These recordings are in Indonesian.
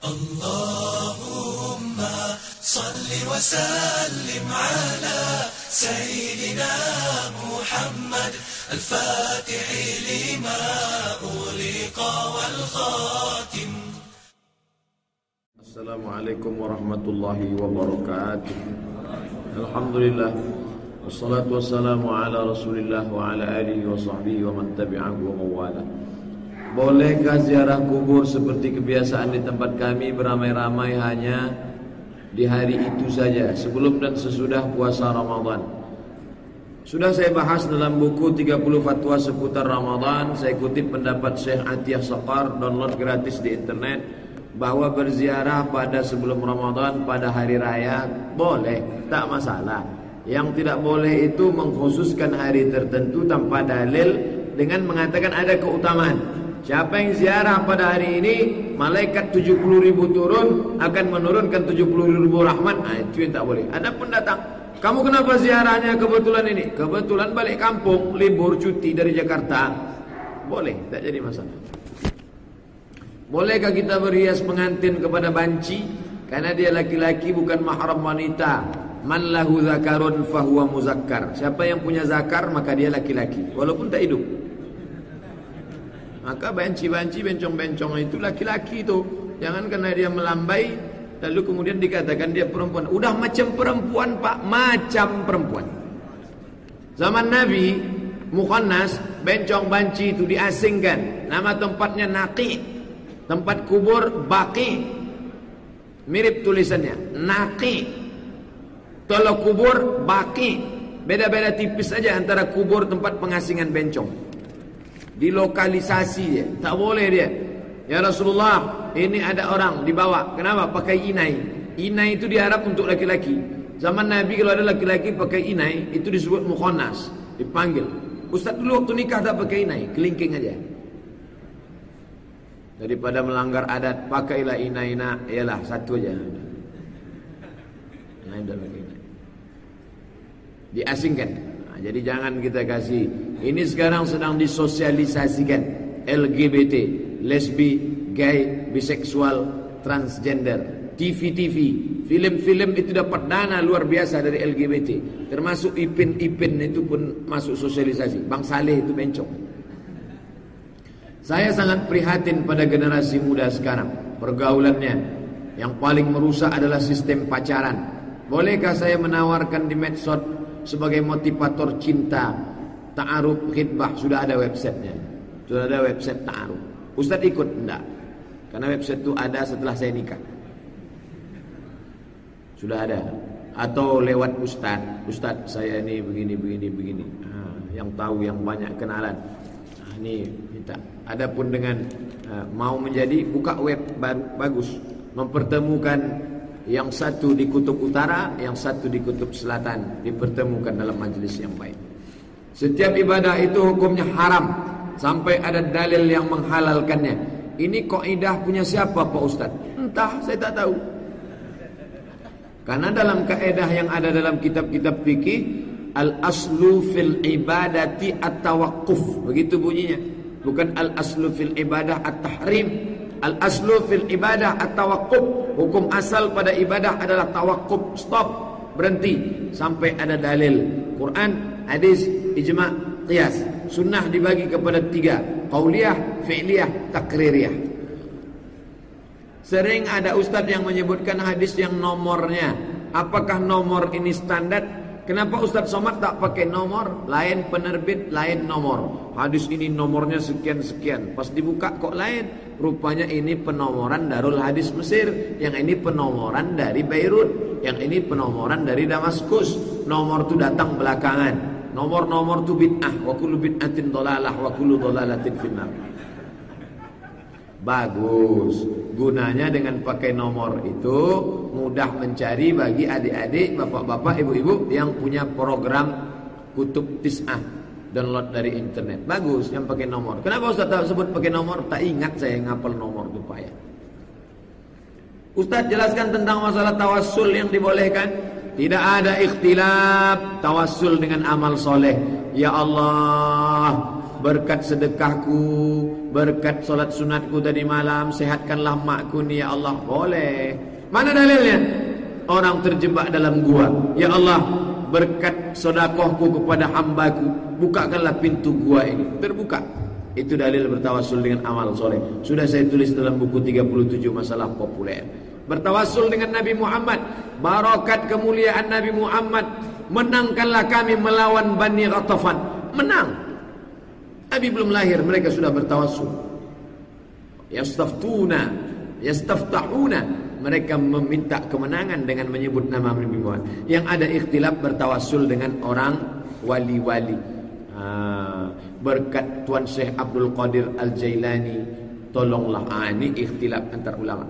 اللهم صل وسلم على سيدنا محمد الفاتح لما أغلق والخاتم. السلام عليكم ورحمة الله وبركاته. الحمد لله والصلاة والسلام على رسول الله وعلى آله وصحبه ومن تبعه ومواله Bolehkah ziarah kubur seperti kebiasaan di tempat kami beramai-ramai hanya di hari itu saja sebelum dan sesudah puasa Ramadan? Sudah saya bahas dalam buku 30 fatwa seputar Ramadan, saya kutip pendapat Syekh Atiyah Saqar download gratis di internet bahwa berziarah pada sebelum Ramadan pada hari raya boleh, tak masalah. Yang tidak boleh itu mengkhususkan hari tertentu tanpa dalil dengan mengatakan ada keutamaan. Siapa yang ziarah pada hari ini Malaikat 70 ribu turun Akan menurunkan 70 ribu rahmat. Nah, Itu yang tak boleh. Ada pun datang. Kamu kenapa ziarahnya kebetulan ini? Kebetulan balik kampung Libur cuti dari Jakarta. Boleh Tak jadi masalah. Bolehkah kita berhias pengantin kepada banci? Karena dia laki-laki bukan mahram wanita. Man lahu zakarun fahuwa muzakkar. Siapa yang punya zakar maka dia laki-laki. Walaupun tak hidup Maka banci-banci, bencong-bencong itu laki-laki itu. Jangan karena dia melambai lalu kemudian dikatakan dia perempuan. Udah macam perempuan, Pak, macam perempuan. Zaman Nabi Mukhannas, bencong banci itu diasingkan. Nama tempatnya Naqi. Tempat kubur Baqi. Mirip tulisannya, Naqi. Tolok kubur Baqi. Beda-beda tipis saja antara kubur tempat pengasingan bencong dilokalisasi dia. Tak boleh dia. Ya Rasulullah, ini ada orang dibawa. Kenapa? Pakai inai. Inai itu diharap untuk laki-laki. Zaman Nabi kalau ada laki-laki pakai inai, itu disebut mukhonas. Dipanggil. Ustaz dulu waktu nikah tak pakai inai, kelingking aja. Daripada melanggar adat, pakailah inai nak. Ialah satu aja. Dah pakai inai. Diasingkan. Jadi jangan kita kasih ini sekarang sedang disosialisasikan LGBT, lesbi, gay, biseksual, transgender, TV-TV, film-film itu dapat dana luar biasa dari LGBT. Termasuk Ipin-Ipin itu pun masuk sosialisasi. Bang Saleh itu bencong. Saya sangat prihatin pada generasi muda sekarang. Pergaulannya yang paling merusak adalah sistem pacaran. Bolehkah saya menawarkan di medsos sebagai motivator cinta Ta'aruf khidbah sudah ada websitenya. Sudah ada website ta'aruf. Ustaz ikut enggak? Karena website itu ada setelah saya nikah. Sudah ada. Atau lewat ustaz. Ustaz saya ini begini begini begini. Nah, yang tahu yang banyak kenalan. Nah, ini minta. Adapun dengan uh, mau menjadi buka web baru bagus. Mempertemukan yang satu di kutub utara, yang satu di kutub selatan dipertemukan dalam majelis yang baik. Setiap ibadah itu hukumnya haram sampai ada dalil yang menghalalkannya. Ini kaidah punya siapa Pak Ustaz? Entah, saya tak tahu. Karena dalam kaidah yang ada dalam kitab-kitab fikih, al-aslu fil ibadati at-tawaqquf. Begitu bunyinya. Bukan al-aslu fil ibadah at-tahrim. Al-aslu fil ibadah at-tawaqquf. Hukum asal pada ibadah adalah tawaqquf, stop, berhenti sampai ada dalil. Quran, hadis, ijma, qiyas. Sunnah dibagi kepada tiga, qauliyah, fi'liyah, takririyah. Sering ada ustaz yang menyebutkan hadis yang nomornya. Apakah nomor ini standar? Kenapa Ustaz Somad tak pakai nomor? Lain penerbit, lain nomor. Hadis ini nomornya sekian-sekian. Pas dibuka kok lain. Rupanya ini penomoran Darul Hadis Mesir. Yang ini penomoran dari Beirut. Yang ini penomoran dari Damaskus. Nomor itu datang belakangan. Nomor-nomor tu bid'ah wa kullu bid'atin dalalah wa kullu dalalatin finnar. Bagus. Gunanya dengan pakai nomor itu mudah mencari bagi adik-adik, bapak-bapak, ibu-ibu yang punya program kutub tis'ah download dari internet. Bagus yang pakai nomor. Kenapa Ustaz tak sebut pakai nomor? Tak ingat saya ngapal nomor itu payah. Ustaz jelaskan tentang masalah tawassul yang dibolehkan. Tidak ada ikhtilaf tawassul dengan amal soleh. Ya Allah, berkat sedekahku berkat solat sunatku tadi malam sehatkanlah makku ni ya Allah. Boleh. Mana dalilnya? Orang terjebak dalam gua. Ya Allah berkat sodakohku kepada hambaku bukakanlah pintu gua ini. Terbuka. Itu dalil bertawasul dengan amal soleh. Sudah saya tulis dalam buku 37 masalah populer. Bertawasul dengan Nabi Muhammad. Barokat kemuliaan Nabi Muhammad. Menangkanlah kami melawan Bani Ghatafan. Menang Nabi belum lahir mereka sudah bertawasul. Yastaftuna, yastaftahuna. Mereka meminta kemenangan dengan menyebut nama Nabi Muhammad. Yang ada ikhtilaf bertawasul dengan orang wali-wali. Berkat Tuan Syekh Abdul Qadir Al-Jailani. Tolonglah. Ini ikhtilaf antar ulama.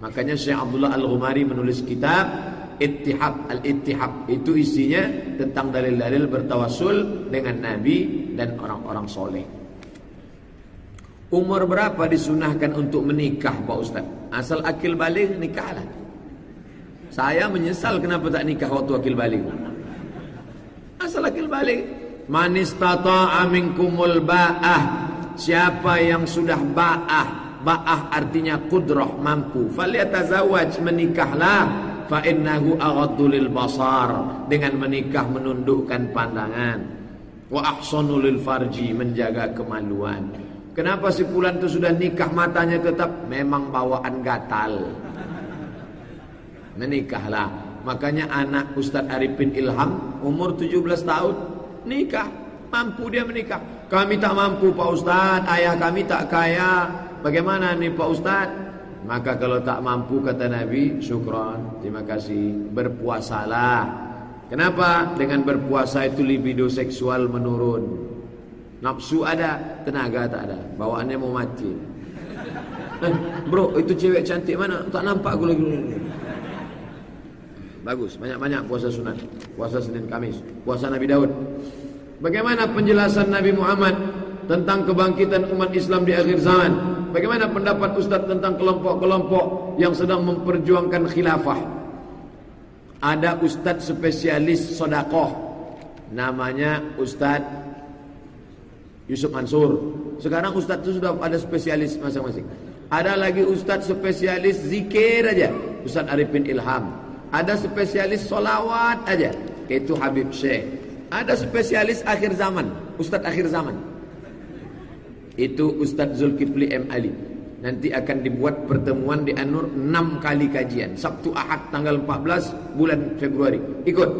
Makanya Syekh Abdullah Al-Ghumari menulis kitab Ittihab Al-Ittihab Itu isinya tentang dalil-dalil bertawasul dengan Nabi dan orang-orang soleh. Umur berapa disunahkan untuk menikah Pak Ustaz? Asal akil balik nikahlah. Saya menyesal kenapa tak nikah waktu akil balik. Asal akil balik. Manis tata aminkumul ba'ah. Siapa yang sudah ba'ah. Ba'ah artinya kudrah mampu. Faliatazawaj menikahlah. Fa innahu aghaddu basar. Dengan menikah menundukkan pandangan wa ahsanu lil farji menjaga kemaluan. Kenapa si pulan itu sudah nikah matanya tetap memang bawaan gatal. Menikahlah. Makanya anak Ustaz Arifin Ilham umur 17 tahun nikah, mampu dia menikah. Kami tak mampu Pak Ustaz, ayah kami tak kaya. Bagaimana nih Pak Ustaz? Maka kalau tak mampu kata Nabi, syukron, terima kasih, berpuasalah Kenapa? Dengan berpuasa itu libido seksual menurun. Nafsu ada, tenaga tak ada. Bawaannya mau mati. Bro, itu cewek cantik mana? Tak nampak aku lagi. Bagus, banyak-banyak puasa sunat. Puasa Senin Kamis, puasa Nabi Daud. Bagaimana penjelasan Nabi Muhammad tentang kebangkitan umat Islam di akhir zaman? Bagaimana pendapat Ustaz tentang kelompok-kelompok yang sedang memperjuangkan khilafah? Ada ustaz spesialis sodakoh. Namanya Ustaz Yusuf Mansur. Sekarang ustaz itu sudah ada spesialis masing-masing. Ada lagi ustaz spesialis zikir aja. Ustaz Arifin Ilham. Ada spesialis solawat aja. Itu Habib Syekh Ada spesialis akhir zaman. Ustaz akhir zaman Itu Ustaz Zulkifli M. Ali Nanti akan dibuat pertemuan di Anur 6 kali kajian. Sabtu Ahad tanggal 14 bulan Februari. Ikut.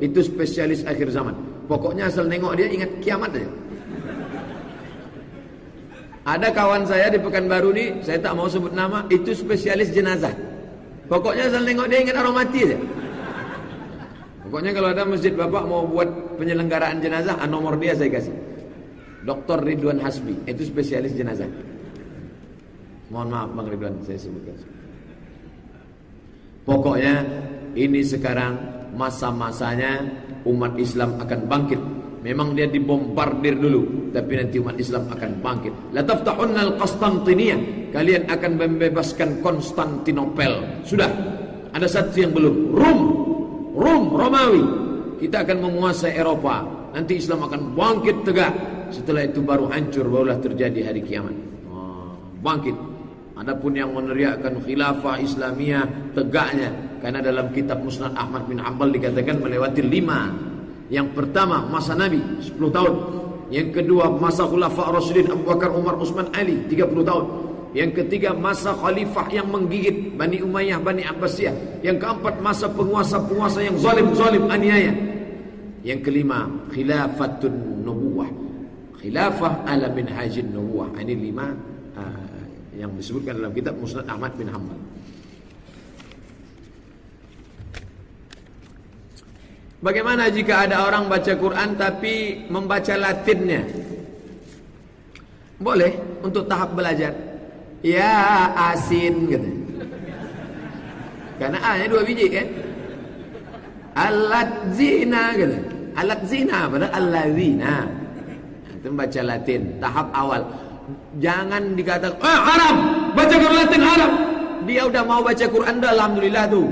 Itu spesialis akhir zaman. Pokoknya asal nengok dia ingat kiamat aja. Ada kawan saya di Pekanbaru ni, saya tak mau sebut nama, itu spesialis jenazah. Pokoknya asal nengok dia ingat orang aja. Pokoknya kalau ada masjid bapak mau buat penyelenggaraan jenazah, nomor dia saya kasih. Dr. Ridwan Hasbi, itu spesialis jenazah. Mohon maaf Bang Ridwan saya sebutkan. Pokoknya ini sekarang masa-masanya umat Islam akan bangkit. Memang dia dibombardir dulu, tapi nanti umat Islam akan bangkit. La taftahunna al-Qastantiniyah. Kalian akan membebaskan Konstantinopel. Sudah. Ada satu yang belum. Rum. Rum Romawi. Kita akan menguasai Eropa. Nanti Islam akan bangkit tegak. Setelah itu baru hancur, barulah terjadi hari kiamat. Oh, bangkit. Adapun yang meneriakkan khilafah Islamiyah tegaknya karena dalam kitab Musnad Ahmad bin Hanbal dikatakan melewati lima. Yang pertama masa Nabi 10 tahun. Yang kedua masa khulafah Rasulullah Abu Bakar Umar Utsman Ali 30 tahun. Yang ketiga masa khalifah yang menggigit Bani Umayyah Bani Abbasiyah. Yang keempat masa penguasa-penguasa yang zalim-zalim aniaya. Yang kelima khilafatun. Khilafah ala minhajin nubuwah. Ini lima uh, yang disebutkan dalam kitab Musnad Ahmad bin Hanbal. Bagaimana jika ada orang baca Quran tapi membaca Latinnya? Boleh untuk tahap belajar. Ya asin gitu. Karena A nya dua biji kan? Alat zina gitu. Alat zina pada alladzina. Itu baca Latin tahap awal. Jangan dikatakan, ah haram, baca Quran Latin haram. Dia udah mau baca Quran dah, alhamdulillah tuh.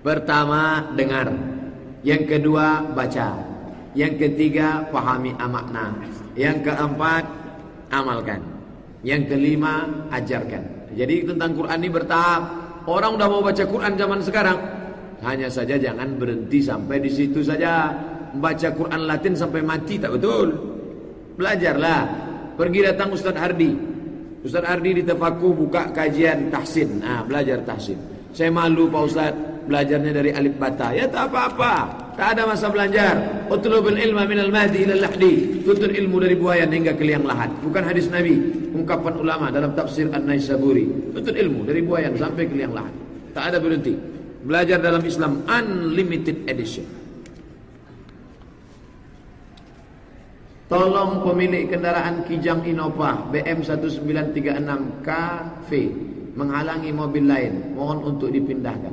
Pertama dengar, yang kedua baca, yang ketiga pahami makna, yang keempat amalkan. Yang kelima, ajarkan. Jadi tentang Quran ini bertahap. Orang udah mau baca Quran zaman sekarang, hanya saja jangan berhenti sampai di situ saja. Baca Quran Latin sampai mati tak betul. Belajarlah. Pergi datang Ustaz Hardi. Ustaz Hardi di Tepaku buka kajian tahsin. Nah, belajar tahsin. Saya malu Pak Ustaz belajarnya dari alif bata. Ya tak apa-apa. Tak ada masa belajar. Utlubul ilma minal mahdi ila lahdi. Tuntut ilmu dari buayan hingga ke liang lahat. Bukan hadis Nabi. Ungkapan ulama dalam tafsir An-Naisaburi. Tuntut ilmu dari buayan sampai ke liang lahat. Tak ada berhenti. Belajar dalam Islam unlimited edition. Tolong pemilik kendaraan Kijang Innova BM 1936 KV menghalangi mobil lain. Mohon untuk dipindahkan.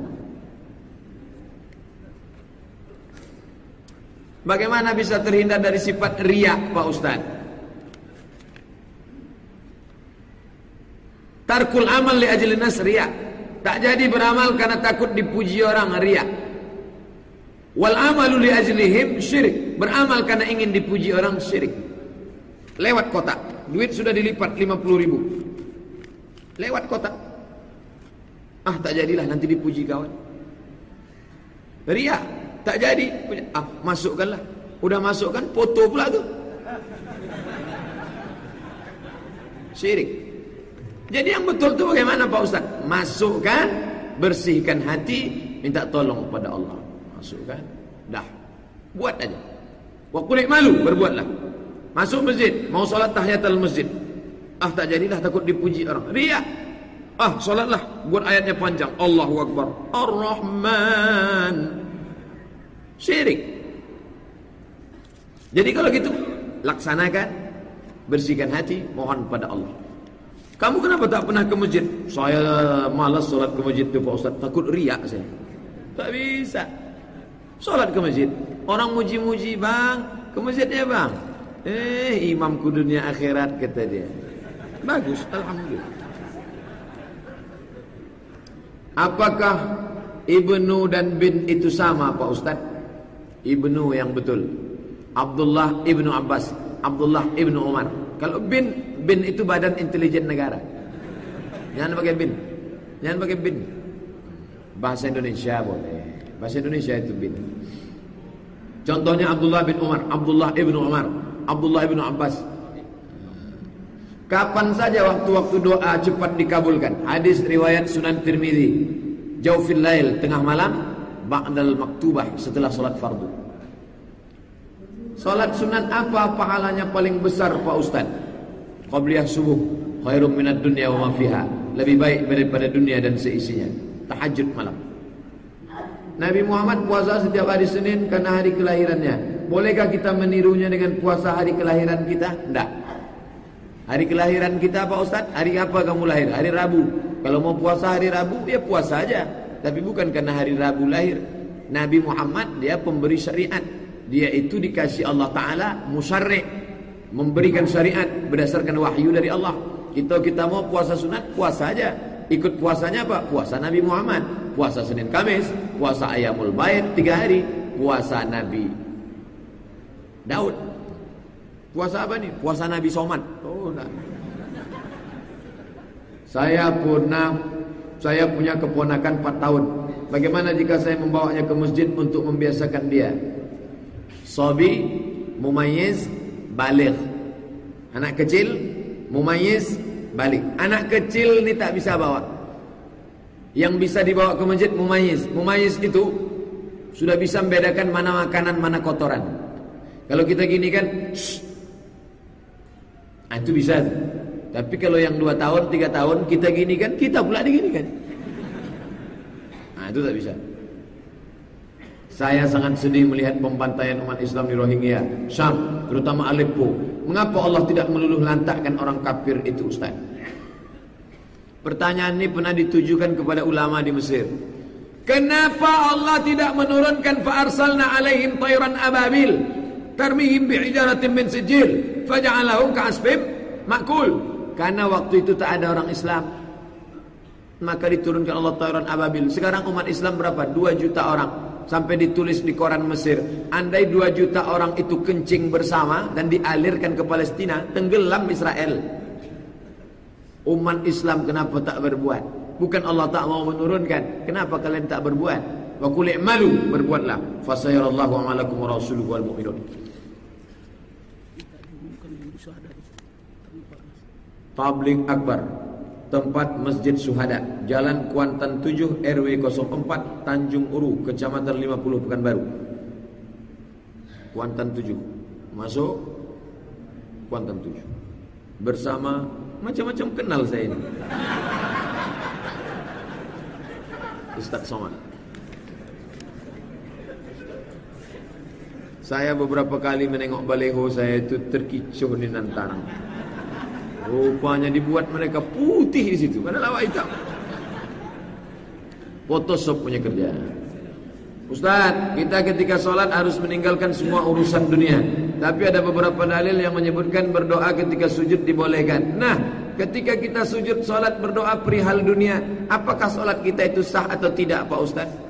Bagaimana bisa terhindar dari sifat riak Pak Ustaz? Tarkul amal li ajli nas riak. Tak jadi beramal karena takut dipuji orang riak. Wal amalu li ajlihim syirik. Beramal karena ingin dipuji orang syirik. Lewat kotak. Duit sudah dilipat 50 ribu. Lewat kotak. Ah tak jadilah nanti dipuji kawan. Riak. Tak jadi. Ah, masukkanlah. Udah masukkan, foto pula tu. Syirik. Jadi yang betul tu bagaimana Pak Ustaz? Masukkan, bersihkan hati, minta tolong kepada Allah. Masukkan, dah. Buat aja. Wa kulik malu, berbuatlah. Masuk masjid, mau solat tahiyatul masjid. Ah tak jadilah takut dipuji orang. Riak. Ah solatlah, buat ayatnya panjang. Allahu Akbar. Ar-Rahman. Syirik. Jadi kalau gitu laksanakan, bersihkan hati, mohon pada Allah. Kamu kenapa tak pernah ke masjid? Saya malas solat ke masjid tu Pak Ustaz, takut riak saya. Tak bisa. Solat ke masjid. Orang muji-muji bang, ke masjidnya bang. Eh, imamku dunia akhirat kata dia. Bagus, Alhamdulillah. Apakah Ibnu dan bin itu sama Pak Ustaz? ibnu yang betul. Abdullah ibnu Abbas, Abdullah ibnu Umar. Kalau bin, bin itu badan intelijen negara. Jangan pakai bin. Jangan pakai bin. Bahasa Indonesia boleh. Bahasa Indonesia itu bin. Contohnya Abdullah bin Umar, Abdullah ibnu Umar, Abdullah ibnu Abbas. Kapan saja waktu-waktu doa cepat dikabulkan. Hadis riwayat Sunan Tirmizi. Jaufil lail tengah malam ba'dal maktubah setelah solat fardu. Solat sunat apa pahalanya paling besar Pak Ustaz? Qabliyah subuh khairum minad dunya wa ma. Lebih baik daripada dunia dan seisinya. Tahajud malam. Nabi Muhammad puasa setiap hari Senin karena hari kelahirannya. Bolehkah kita menirunya dengan puasa hari kelahiran kita? Tidak. Hari kelahiran kita Pak Ustaz, hari apa kamu lahir? Hari Rabu. Kalau mau puasa hari Rabu, ya puasa aja. Tapi bukan karena hari Rabu lahir. Nabi Muhammad dia pemberi syariat. Dia itu dikasih Allah Ta'ala musyarri' Memberikan syariat berdasarkan wahyu dari Allah. Kita kita mau puasa sunat, puasa aja. Ikut puasanya apa? Puasa Nabi Muhammad. Puasa Senin Kamis. Puasa Ayamul Bait tiga hari. Puasa Nabi Daud. Puasa apa nih? Puasa Nabi Somad. Oh, nah. Saya pernah saya punya keponakan 4 tahun. Bagaimana jika saya membawanya ke masjid untuk membiasakan dia? Sobi, mumayyiz, balik. Anak kecil, mumayyiz, balik. Anak kecil ni tak bisa bawa. Yang bisa dibawa ke masjid mumayyiz. Mumayyiz itu sudah bisa membedakan mana makanan, mana kotoran. Kalau kita gini kan. Nah, itu bisa. Tapi kalau yang dua tahun, tiga tahun kita gini kan, kita pula digini kan. Nah itu tak bisa. Saya sangat sedih melihat pembantaian umat Islam di Rohingya, Syam, terutama Aleppo. Mengapa Allah tidak meluluh lantakkan orang kafir itu Ustaz? Pertanyaan ini pernah ditujukan kepada ulama di Mesir. Kenapa Allah tidak menurunkan fa'arsalna alaihim tayran ababil tarmihim bi'ijaratin min sijil faja'alahum ka'asfim makul karena waktu itu tak ada orang Islam. Maka diturunkan Allah Ta'ala ababil. Sekarang umat Islam berapa? 2 juta orang. Sampai ditulis di koran Mesir. Andai 2 juta orang itu kencing bersama dan dialirkan ke Palestina, tenggelam Israel. Umat Islam kenapa tak berbuat? Bukan Allah tak mau menurunkan. Kenapa kalian tak berbuat? Wa qul i'malu berbuatlah. Fasayarallahu amalakum wa rasuluhu wal mu'minun. Tablik Akbar Tempat Masjid Suhada Jalan Kuantan 7 RW 04 Tanjung Uru Kecamatan 50 Pekanbaru. Kuantan 7 Masuk Kuantan 7 Bersama Macam-macam kenal saya ini. Ustaz Somad. Saya beberapa kali menengok baleho saya itu terkicuh di nantang Rupanya dibuat mereka putih di situ. Mana lawak hitam? Photoshop punya kerja. Ustaz, kita ketika sholat harus meninggalkan semua urusan dunia. Tapi ada beberapa dalil yang menyebutkan berdoa ketika sujud dibolehkan. Nah, ketika kita sujud sholat berdoa perihal dunia, apakah sholat kita itu sah atau tidak Pak Ustaz?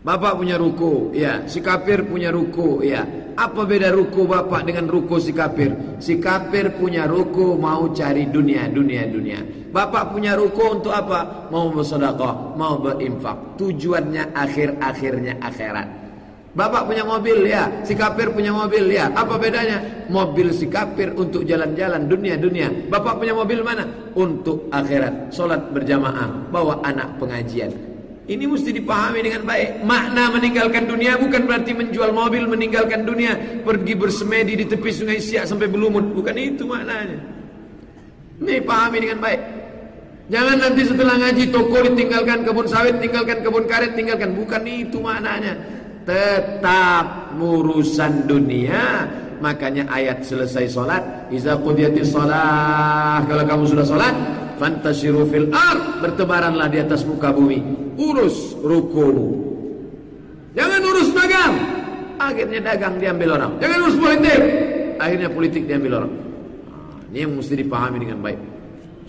Bapak punya ruku, ya. Si kafir punya ruku, ya. Apa beda ruku bapak dengan ruku si kafir? Si kafir punya ruku mau cari dunia, dunia, dunia. Bapak punya ruku untuk apa? Mau bersedekah, mau berinfak. Tujuannya akhir-akhirnya akhirat. Bapak punya mobil ya, si kafir punya mobil ya. Apa bedanya? Mobil si kafir untuk jalan-jalan dunia-dunia. Bapak punya mobil mana? Untuk akhirat. Solat berjamaah, bawa anak pengajian. Ini mesti dipahami dengan baik. Makna meninggalkan dunia bukan berarti menjual mobil meninggalkan dunia, pergi bersemedi di tepi sungai Siak sampai berlumut. Bukan itu maknanya. Ini pahami dengan baik. Jangan nanti setelah ngaji toko ditinggalkan, kebun sawit tinggalkan, kebun karet tinggalkan. Bukan itu maknanya. Tetap urusan dunia. Makanya ayat selesai solat. Iza qudiyatis solat. Kalau kamu sudah solat, Fantashiru fil ard bertebaranlah di atas muka bumi urus rukumu jangan urus dagang. Akhirnya dagang diambil orang. Jangan urus politik. Akhirnya politik diambil orang. Nah, ini yang mesti dipahami dengan baik.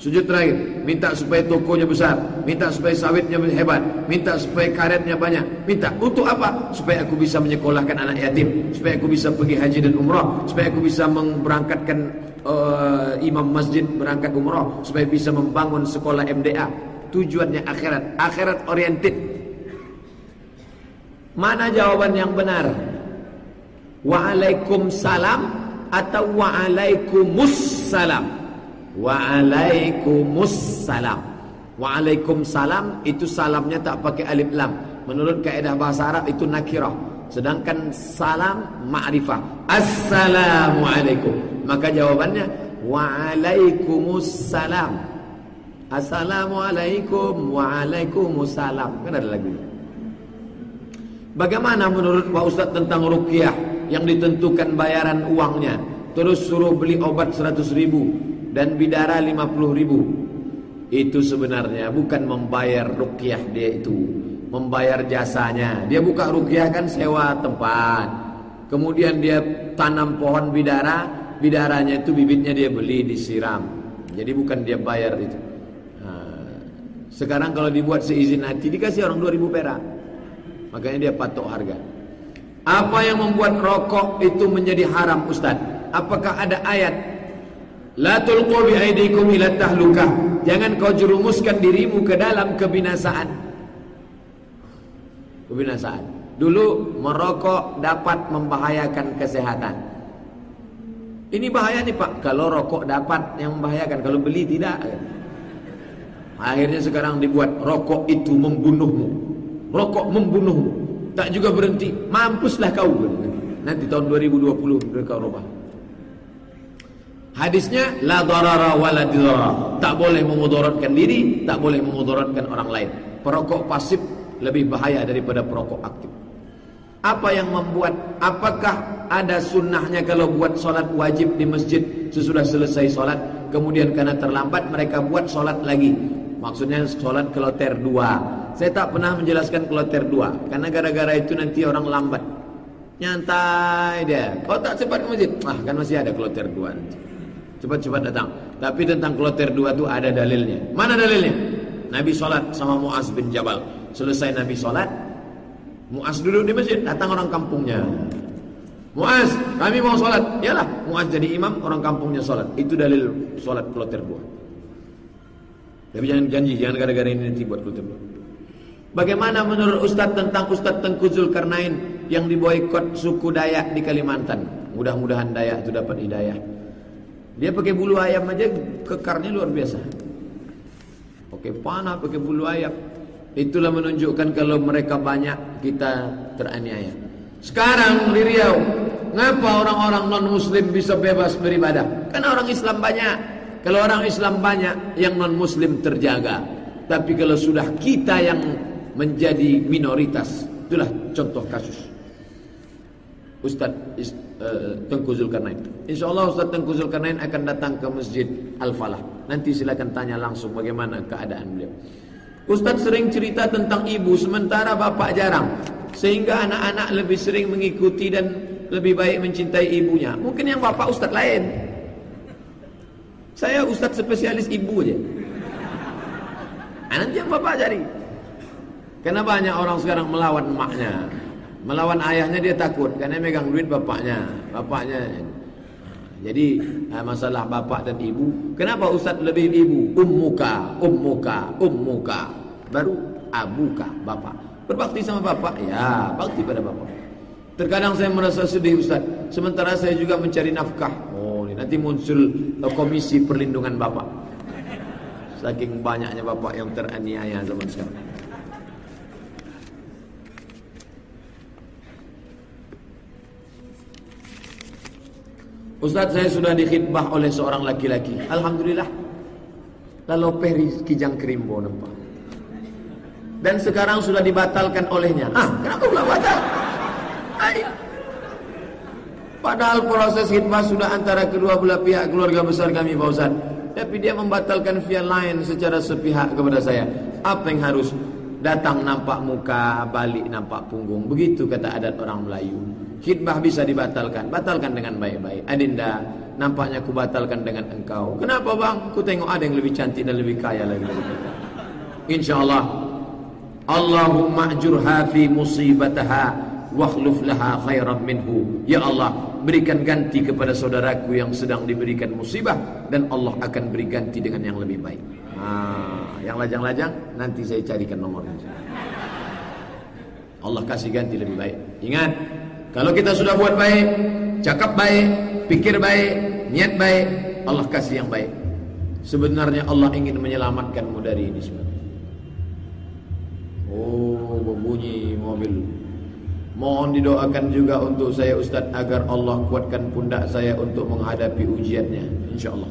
Sujud terakhir minta supaya tokonya besar minta supaya sawitnya hebat minta supaya karetnya banyak. Minta untuk apa? Supaya aku bisa menyekolahkan anak yatim supaya aku bisa pergi haji dan umrah supaya aku bisa memberangkatkan uh, imam masjid berangkat umrah supaya bisa membangun sekolah MDA. Tujuannya akhirat, akhirat oriented. Mana jawaban yang benar? Waalaikumsalam atau waalaikumsalam? Waalaikumsalam. Waalaikumsalam itu salamnya tak pakai alif lam. Menurut kaidah bahasa Arab itu nakirah. Sedangkan salam ma'rifah. Assalamualaikum. Maka jawabannya Waalaikumsalam Assalamualaikum Waalaikumsalam. Kan ada lagi Bagaimana menurut Pak Ustaz tentang rukyah Yang ditentukan bayaran uangnya? Terus suruh beli obat 100 ribu Dan bidara 50 ribu. Itu sebenarnya bukan membayar rukyah dia itu. Membayar jasanya. Dia buka rukyah kan sewa tempat. Kemudian dia tanam pohon bidara bidaranya itu bibitnya dia beli disiram. Jadi bukan dia bayar itu sekarang kalau dibuat seizin hati dikasih orang 2000 perak. Makanya dia patok harga. Apa yang membuat rokok itu menjadi haram Ustaz? Apakah ada ayat? La tulqu tahlukah jangan kau jerumuskan dirimu ke dalam kebinasaan. Kebinasaan. Dulu merokok dapat membahayakan kesehatan. Ini bahaya nih Pak. Kalau rokok dapat yang membahayakan, kalau beli tidak. Akhirnya sekarang dibuat rokok itu membunuhmu. Rokok membunuhmu. Tak juga berhenti. Mampuslah kau. Nanti tahun 2020 mereka rubah. Hadisnya la darara wa la dirara. Tak boleh memudaratkan diri, tak boleh memudaratkan orang lain. Perokok pasif lebih bahaya daripada perokok aktif. Apa yang membuat apakah ada sunnahnya kalau buat solat wajib di masjid sesudah selesai solat kemudian karena terlambat mereka buat solat lagi maksudnya solat kloter dua saya tak pernah menjelaskan kloter dua karena gara-gara itu nanti orang lambat nyantai dia kau tak cepat ke masjid ah kan masih ada kloter dua nanti cepat-cepat datang tapi tentang kloter dua itu ada dalilnya mana dalilnya Nabi solat sama Muaz bin Jabal selesai Nabi solat Muaz duduk di masjid, datang orang kampungnya. Muaz, kami mau sholat. Yalah, Muaz jadi imam, orang kampungnya sholat. Itu dalil sholat kloter dua. Tapi jangan janji, jangan gara-gara ini nanti buat kultur. Bagaimana menurut Ustadz tentang Ustadz Tengku Zulkarnain yang diboikot suku Dayak di Kalimantan? Mudah-mudahan Dayak itu dapat hidayah. Dia pakai bulu ayam aja kekarnya luar biasa. Pakai panah, pakai bulu ayam. Itulah menunjukkan kalau mereka banyak kita teraniaya. Sekarang di Riau, ngapa orang-orang non-muslim bisa bebas beribadah? Karena orang Islam banyak. Kalau orang Islam banyak, yang non-muslim terjaga. Tapi kalau sudah kita yang menjadi minoritas, itulah contoh kasus. Ustaz uh, Tengku Zulkarnain. InsyaAllah Ustaz Tengku Zulkarnain akan datang ke Masjid Al-Falah. Nanti silakan tanya langsung bagaimana keadaan beliau. Ustaz sering cerita tentang ibu sementara bapak jarang. Sehingga anak-anak lebih sering mengikuti dan lebih baik mencintai ibunya. Mungkin yang bapak Ustaz lain. Saya Ustaz spesialis ibu aja. Nanti yang bapak cari. Karena banyak orang sekarang melawan emaknya. Melawan ayahnya dia takut karena megang duit bapaknya. Bapaknya. Jadi masalah bapak dan ibu. Kenapa Ustaz lebih ibu? Ummuka, ummuka, ummuka. Baru abuka, bapak. Berbakti sama bapak? Ya, bakti pada bapak. Terkadang saya merasa sedih Ustaz. Sementara saya juga mencari nafkah. Ini nanti muncul komisi perlindungan bapak. Saking banyaknya bapak yang teraniaya zaman sekarang. Ustaz saya sudah dikhidbah oleh seorang laki-laki. Alhamdulillah. Lalu Peri Kijang Krimbo nampak. Dan sekarang sudah dibatalkan olehnya. Ah, kenapa pula batal? Ay. Padahal proses khidbah sudah antara kedua belah pihak keluarga besar kami Pak Ustaz. Tapi dia membatalkan via lain secara sepihak kepada saya. Apa yang harus datang nampak muka, balik nampak punggung. Begitu kata adat orang Melayu. Khidbah bisa dibatalkan. Batalkan dengan baik-baik. Adinda, nampaknya ku batalkan dengan engkau. Kenapa bang? Ku tengok ada yang lebih cantik dan lebih kaya lagi dari kita. InsyaAllah. Allahumma ajurha fi musibataha wakhluf laha khairan minhu. Ya Allah, berikan ganti kepada saudaraku yang sedang diberikan musibah dan Allah akan beri ganti dengan yang lebih baik. Nah, yang lajang-lajang nanti saya carikan nomornya. Allah kasih ganti lebih baik. Ingat, kalau kita sudah buat baik, cakap baik, pikir baik, niat baik, Allah kasih yang baik. Sebenarnya Allah ingin menyelamatkanmu dari ini semua. Oh, berbunyi mobil. Mohon didoakan juga untuk saya Ustaz agar Allah kuatkan pundak saya untuk menghadapi ujiannya, insyaallah.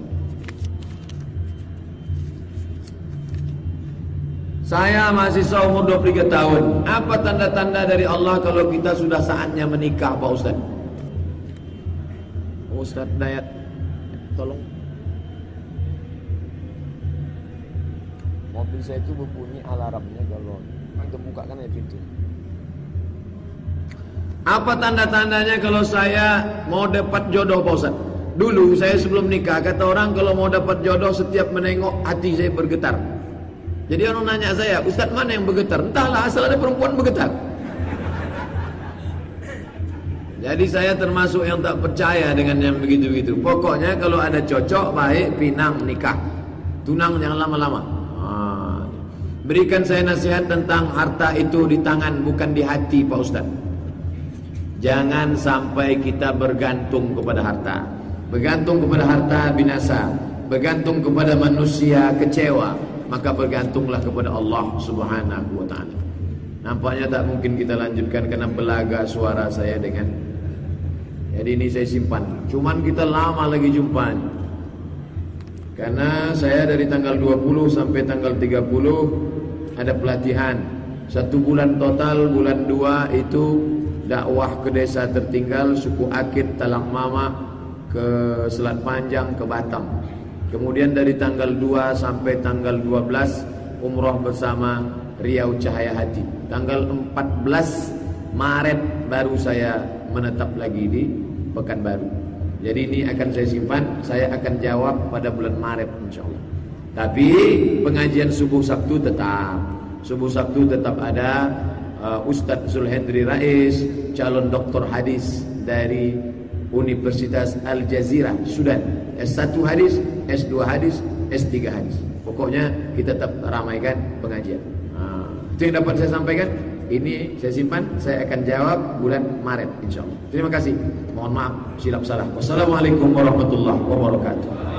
Saya masih umur 23 tahun. Apa tanda-tanda dari Allah kalau kita sudah saatnya menikah, Pak Ustaz? Ustaz Dayat, tolong. Mobil saya itu berbunyi alarmnya kalau untuk buka kan ya pintu. Apa tanda-tandanya kalau saya mau dapat jodoh, Pak Ustaz? Dulu saya sebelum nikah kata orang kalau mau dapat jodoh setiap menengok hati saya bergetar. Jadi orang nanya saya, Ustadz mana yang bergetar? Entahlah, asal ada perempuan bergetar. Jadi saya termasuk yang tak percaya dengan yang begitu-begitu. Pokoknya kalau ada cocok, baik, pinang, nikah. Tunang jangan lama-lama. Ah. Berikan saya nasihat tentang harta itu di tangan, bukan di hati Pak Ustadz. Jangan sampai kita bergantung kepada harta. Bergantung kepada harta binasa. Bergantung kepada manusia kecewa maka bergantunglah kepada Allah Subhanahu wa taala. Nampaknya tak mungkin kita lanjutkan karena belaga suara saya dengan jadi ini saya simpan. Cuman kita lama lagi jumpa. Karena saya dari tanggal 20 sampai tanggal 30 ada pelatihan. Satu bulan total, bulan 2 itu dakwah ke desa tertinggal suku Akit Talang Mama ke Selat Panjang ke Batam. Kemudian dari tanggal 2 sampai tanggal 12 umroh bersama Riau Cahaya Hati. Tanggal 14 Maret baru saya menetap lagi di Pekanbaru. Jadi ini akan saya simpan, saya akan jawab pada bulan Maret insyaallah. Tapi pengajian subuh Sabtu tetap. Subuh Sabtu tetap ada uh, Ustadz Zulhendri Rais, calon doktor hadis dari Universitas Al Jazeera Sudan S1 hadis, S2 hadis, S3 hadis Pokoknya kita tetap ramaikan pengajian. Nah, itu yang dapat saya sampaikan. Ini saya simpan, saya akan jawab bulan Maret insya Allah. Terima kasih. Mohon maaf silap salah. Wassalamualaikum warahmatullahi wabarakatuh.